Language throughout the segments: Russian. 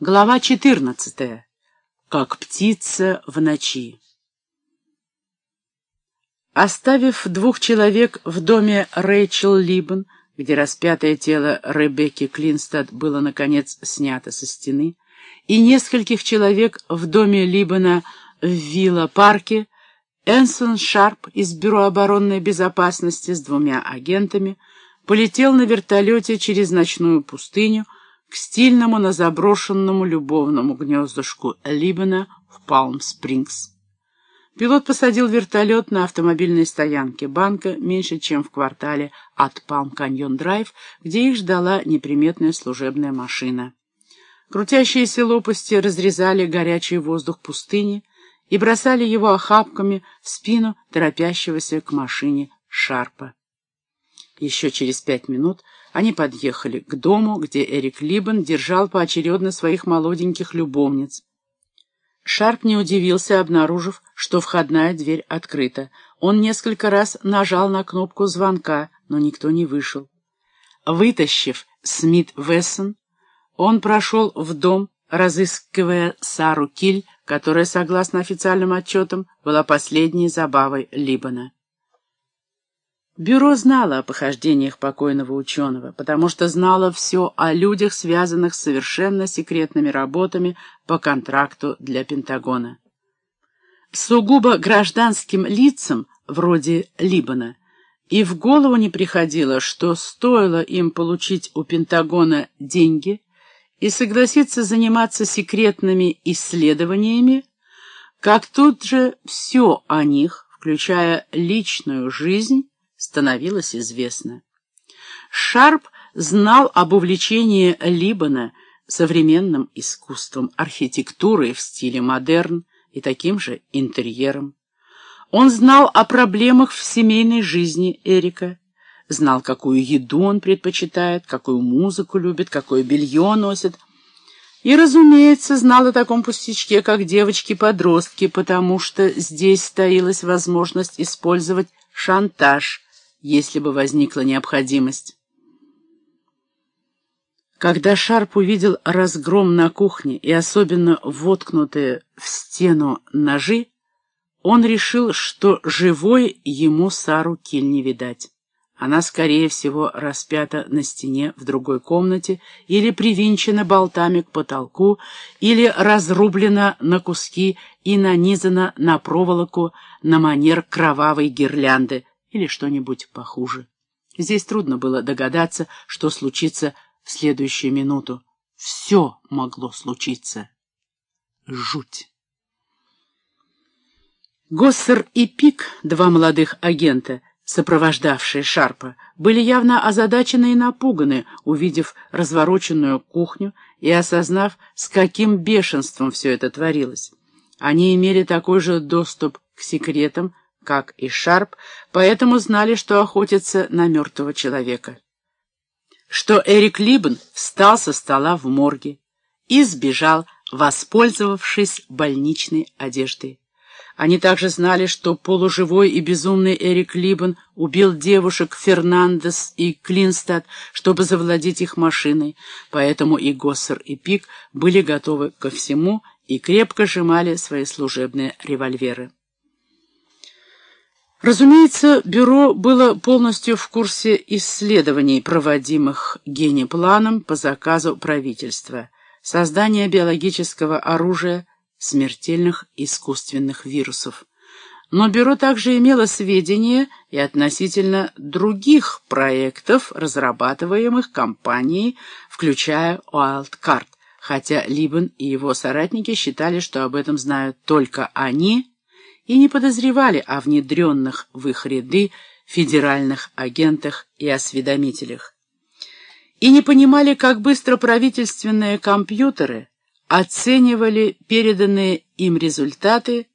Глава 14. Как птица в ночи. Оставив двух человек в доме Рэйчел Либбен, где распятое тело Ребекки Клинстад было, наконец, снято со стены, и нескольких человек в доме Либбена в Вилла-парке, Энсон Шарп из Бюро оборонной безопасности с двумя агентами полетел на вертолете через ночную пустыню, к стильному, но заброшенному любовному гнездышку Либена в Палм-Спрингс. Пилот посадил вертолет на автомобильной стоянке банка меньше, чем в квартале от Палм-Каньон-Драйв, где их ждала неприметная служебная машина. Крутящиеся лопасти разрезали горячий воздух пустыни и бросали его охапками в спину торопящегося к машине Шарпа. Еще через пять минут они подъехали к дому, где Эрик Либен держал поочередно своих молоденьких любовниц. Шарп не удивился, обнаружив, что входная дверь открыта. Он несколько раз нажал на кнопку звонка, но никто не вышел. Вытащив Смит Вессон, он прошел в дом, разыскивая Сару Киль, которая, согласно официальным отчетам, была последней забавой Либана. Бюро знало о похождениях покойного ученого, потому что знало все о людях, связанных с совершенно секретными работами по контракту для Пентагона. Сугубо гражданским лицам, вроде Либана, и в голову не приходило, что стоило им получить у Пентагона деньги и согласиться заниматься секретными исследованиями, как тут же все о них, включая личную жизнь, становилось известно. Шарп знал об увлечении Либана современным искусством, архитектурой в стиле модерн и таким же интерьером. Он знал о проблемах в семейной жизни Эрика, знал, какую еду он предпочитает, какую музыку любит, какое белье носит, и, разумеется, знал о таком пустячке, как девочки-подростки, потому что здесь стоилась возможность использовать шантаж, если бы возникла необходимость. Когда Шарп увидел разгром на кухне и особенно воткнутые в стену ножи, он решил, что живой ему Сару Киль не видать. Она, скорее всего, распята на стене в другой комнате или привинчена болтами к потолку, или разрублена на куски и нанизана на проволоку на манер кровавой гирлянды, или что-нибудь похуже. Здесь трудно было догадаться, что случится в следующую минуту. Все могло случиться. Жуть. Госсер и Пик, два молодых агента, сопровождавшие Шарпа, были явно озадачены и напуганы, увидев развороченную кухню и осознав, с каким бешенством все это творилось. Они имели такой же доступ к секретам, как и Шарп, поэтому знали, что охотятся на мертвого человека. Что Эрик Либен встал со стола в морге и сбежал, воспользовавшись больничной одеждой. Они также знали, что полуживой и безумный Эрик Либен убил девушек Фернандес и Клинстад, чтобы завладеть их машиной, поэтому и Госсер, и Пик были готовы ко всему и крепко сжимали свои служебные револьверы. Разумеется, бюро было полностью в курсе исследований, проводимых генепланом по заказу правительства, создания биологического оружия, смертельных искусственных вирусов. Но бюро также имело сведения и относительно других проектов, разрабатываемых компанией, включая Wildcard, хотя Либен и его соратники считали, что об этом знают только они – и не подозревали о внедренных в их ряды федеральных агентах и осведомителях. И не понимали, как быстро правительственные компьютеры оценивали переданные им результаты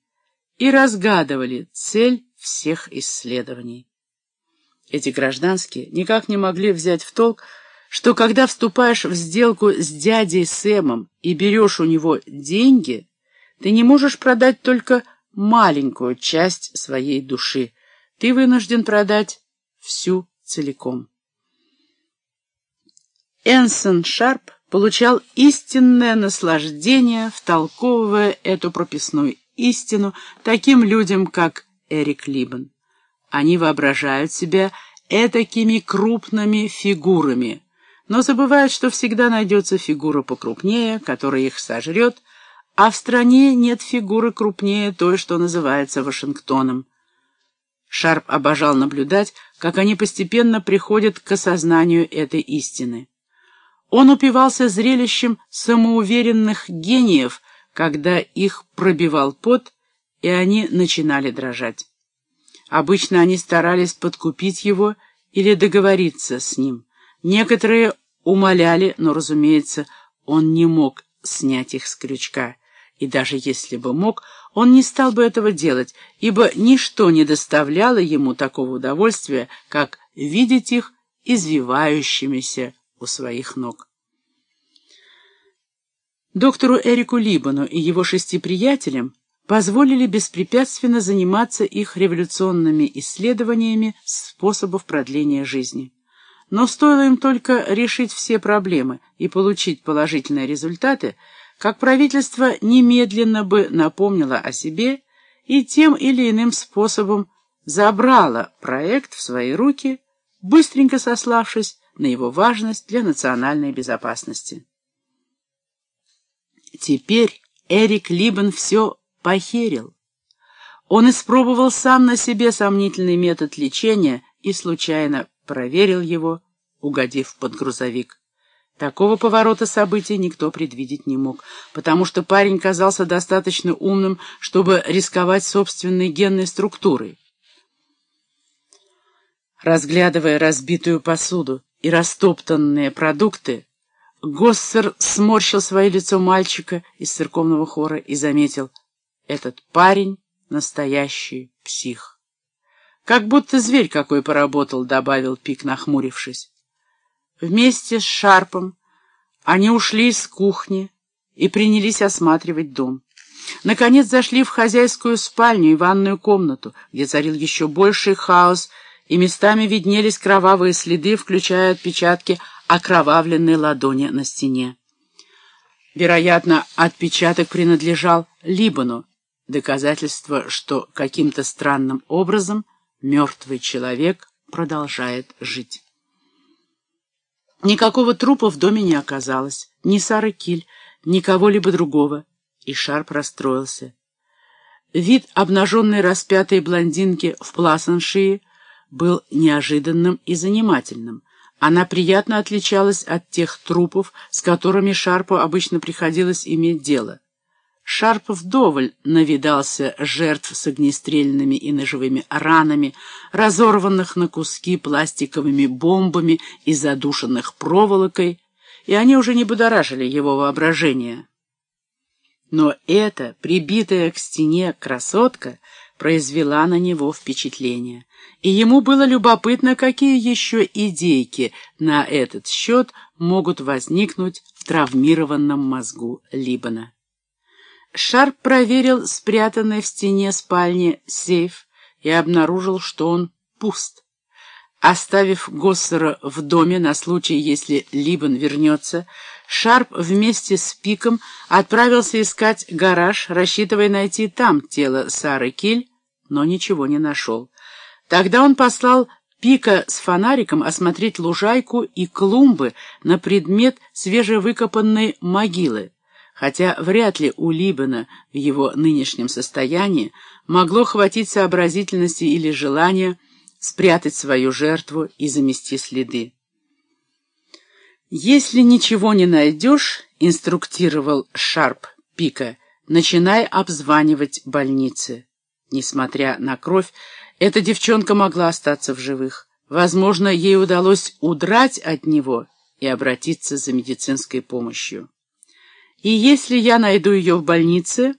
и разгадывали цель всех исследований. Эти гражданские никак не могли взять в толк, что когда вступаешь в сделку с дядей Сэмом и берешь у него деньги, ты не можешь продать только маленькую часть своей души. Ты вынужден продать всю целиком. Энсон Шарп получал истинное наслаждение, втолковывая эту прописную истину таким людям, как Эрик Либен. Они воображают себя этакими крупными фигурами, но забывают, что всегда найдется фигура покрупнее, которая их сожрет, а в стране нет фигуры крупнее той, что называется Вашингтоном. Шарп обожал наблюдать, как они постепенно приходят к осознанию этой истины. Он упивался зрелищем самоуверенных гениев, когда их пробивал пот, и они начинали дрожать. Обычно они старались подкупить его или договориться с ним. Некоторые умоляли, но, разумеется, он не мог снять их с крючка. И даже если бы мог, он не стал бы этого делать, ибо ничто не доставляло ему такого удовольствия, как видеть их извивающимися у своих ног. Доктору Эрику Либану и его шести приятелям позволили беспрепятственно заниматься их революционными исследованиями способов продления жизни. Но стоило им только решить все проблемы и получить положительные результаты, как правительство немедленно бы напомнило о себе и тем или иным способом забрало проект в свои руки, быстренько сославшись на его важность для национальной безопасности. Теперь Эрик Либен все похерил. Он испробовал сам на себе сомнительный метод лечения и случайно проверил его, угодив под грузовик. Такого поворота событий никто предвидеть не мог, потому что парень казался достаточно умным, чтобы рисковать собственной генной структурой. Разглядывая разбитую посуду и растоптанные продукты, Госсер сморщил свое лицо мальчика из церковного хора и заметил, этот парень — настоящий псих. Как будто зверь какой поработал, — добавил Пик, нахмурившись. Вместе с Шарпом они ушли из кухни и принялись осматривать дом. Наконец зашли в хозяйскую спальню и ванную комнату, где царил еще больший хаос, и местами виднелись кровавые следы, включая отпечатки окровавленной ладони на стене. Вероятно, отпечаток принадлежал Либану, доказательство, что каким-то странным образом мертвый человек продолжает жить. Никакого трупа в доме не оказалось, ни Сары Киль, ни кого-либо другого, и Шарп расстроился. Вид обнаженной распятой блондинки в пласаншии был неожиданным и занимательным. Она приятно отличалась от тех трупов, с которыми Шарпу обычно приходилось иметь дело. Шарп вдоволь навидался жертв с огнестрельными и ножевыми ранами, разорванных на куски пластиковыми бомбами и задушенных проволокой, и они уже не будоражили его воображение. Но эта, прибитая к стене красотка, произвела на него впечатление, и ему было любопытно, какие еще идейки на этот счет могут возникнуть в травмированном мозгу Либана. Шарп проверил спрятанный в стене спальни сейф и обнаружил, что он пуст. Оставив Госсера в доме на случай, если Либан вернется, Шарп вместе с Пиком отправился искать гараж, рассчитывая найти там тело Сары Киль, но ничего не нашел. Тогда он послал Пика с фонариком осмотреть лужайку и клумбы на предмет свежевыкопанной могилы, хотя вряд ли у Либена в его нынешнем состоянии могло хватить сообразительности или желания спрятать свою жертву и замести следы. «Если ничего не найдешь», — инструктировал Шарп Пика, — «начинай обзванивать больницы». Несмотря на кровь, эта девчонка могла остаться в живых. Возможно, ей удалось удрать от него и обратиться за медицинской помощью. И если я найду ее в больнице,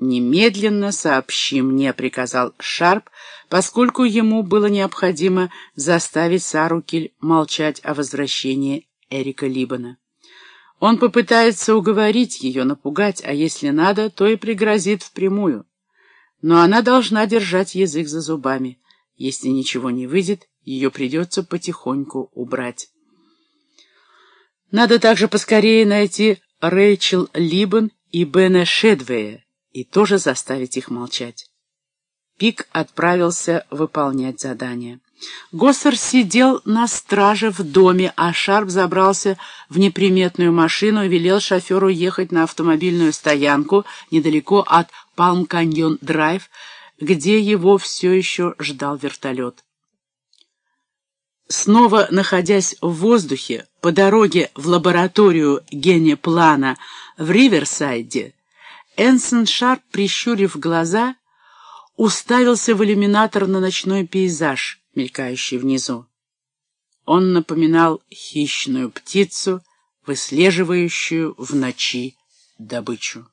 немедленно сообщи мне, — приказал Шарп, поскольку ему было необходимо заставить Сару Киль молчать о возвращении Эрика Либана. Он попытается уговорить ее, напугать, а если надо, то и пригрозит впрямую. Но она должна держать язык за зубами. Если ничего не выйдет, ее придется потихоньку убрать. Надо также поскорее найти Рэйчел Либен и Бена Шедвея и тоже заставить их молчать. Пик отправился выполнять задание. Госсер сидел на страже в доме, а Шарп забрался в неприметную машину и велел шоферу ехать на автомобильную стоянку недалеко от Палм-Каньон-Драйв, где его все еще ждал вертолет. Снова находясь в воздухе, по дороге в лабораторию генеплана в Риверсайде, Энсон Шарп, прищурив глаза, уставился в иллюминатор на ночной пейзаж, мелькающий внизу. Он напоминал хищную птицу, выслеживающую в ночи добычу.